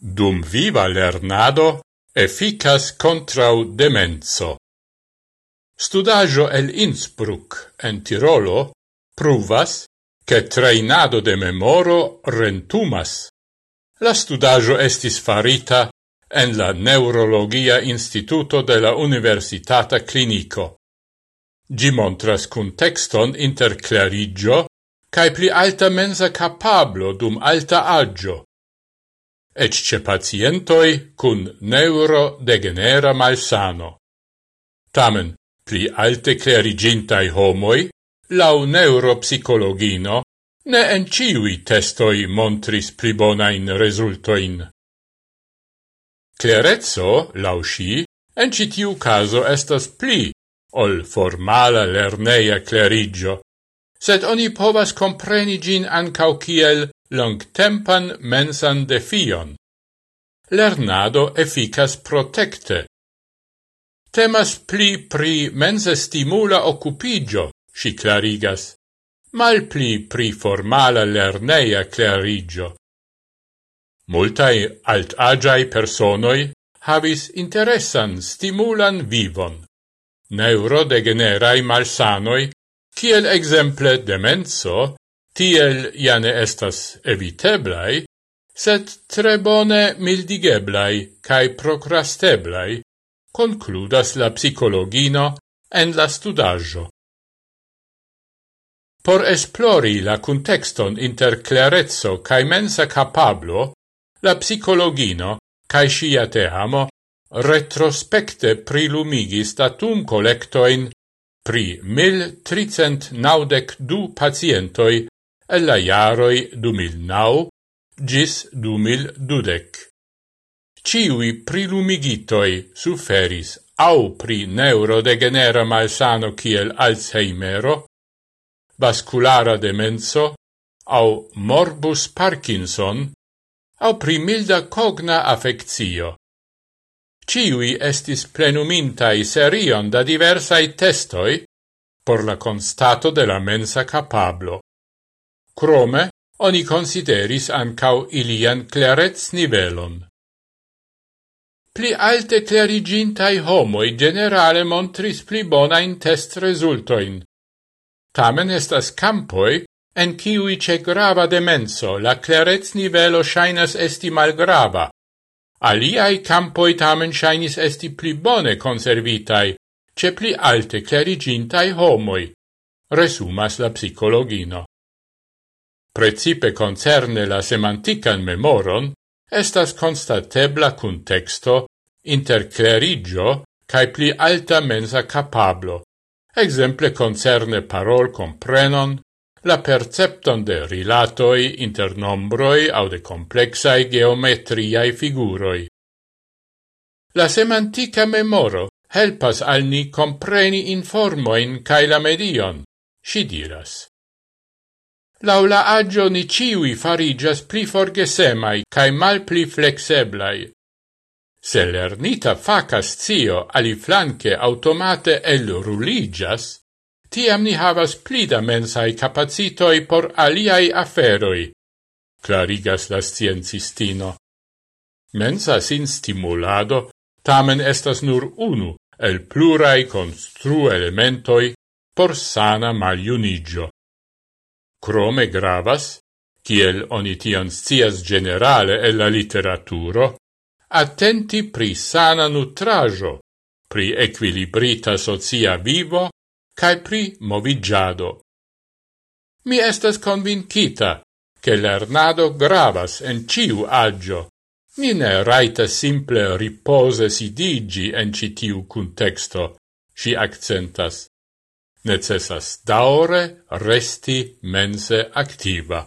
Dum viva lernado efficas contrau demenso. Studajo el Innsbruck en Tirolo pruvas che trainado de memoro rentumas. La studajo estis farita en la Neurologia Instituto de la Universitata Clinico. Gi montras contexton inter clarigio cae pli alta mensa capablo dum alta agio, ecce pacientoi cun neurodegenera malsano. Tamen, pli alte clerigintai homoi, lau neuropsicologino, ne en ciui testoi montris pli bonain resultoin. Clerezzo, lau sci, en citiu caso estas pli ol formala lerneia clerigio, sed oni povas compreni gin ancau kiel longtempan mensan defion. Lernado efficas protecte. Temas pli pri mensa stimula occupigio, si clarigas, mal pli pri formala lerneia clarigio. Multai alt-agiai personoi havis interessan stimulan vivon. Neurodegenerai malsanoi, kiel exemple demenso, tiel ja estas eviteblai, sed tre bone mildigeblai cae procrasteblai, concludas la psicologino en la studaggio. Por esplori la contexton inter clarezzo cae mensa capablo, la psicologino, cae scia te amo, retrospecte prilumigis datum collectoin pri mil tricent naudec du pacientoi el la jaroi 2009 gis 2012. Ciui prilumigitoi suferis au pri neurodegenera malsano kiel Alzheimero, vasculara demenso, au morbus Parkinson, au pri milda cogna affectio. Ciui estis plenumintai serion da diversai testoi por la constato de la mensa capablo. Crome, oni consideris ancau ilian clarets nivelon. Pli alte clarigintai homoi generale montris pli bonain test resultoin. Tamen estas campoi, en ciui ce grava demenso la clarets nivelo shainas esti malgrava. Aliai campoi tamen shainis esti pli bone conservitai, ce pli alte clarigintai homoi, resumas la psicologino precipe concerne la semantican memoron, estas constatebla cun texto inter clerigio cae pli alta mensa capablo, exemple concerne parol comprenon, la percepton de rilatoi inter nombroi au de complexae geometriae figuroi. La semantica memoro helpas al ni compreni informoin cae la medion, si diras. Laula agio ni ciui farigas pli forgesemai cae mal pli flexeblai. Se lernita facas zio ali flanque automate el ruligas, tiam ni havas pli da mensai capacitoi por aliai aferoi, clarigas la sciencistino. Mensa sin stimulado tamen estas nur unu el plurai constru elementoi por sana maliunigio. Crome gravas, kiel oni tion scias generale e la literaturo, attenti pri sana nutrajo, pri equilibrita socia vivo, cae pri movigiado. Mi estas convincita che lernado gravas en ciu agio. Ni ne raita simple ripose sidigi en citiu contexto, si accentas necessas daure resti mense activa.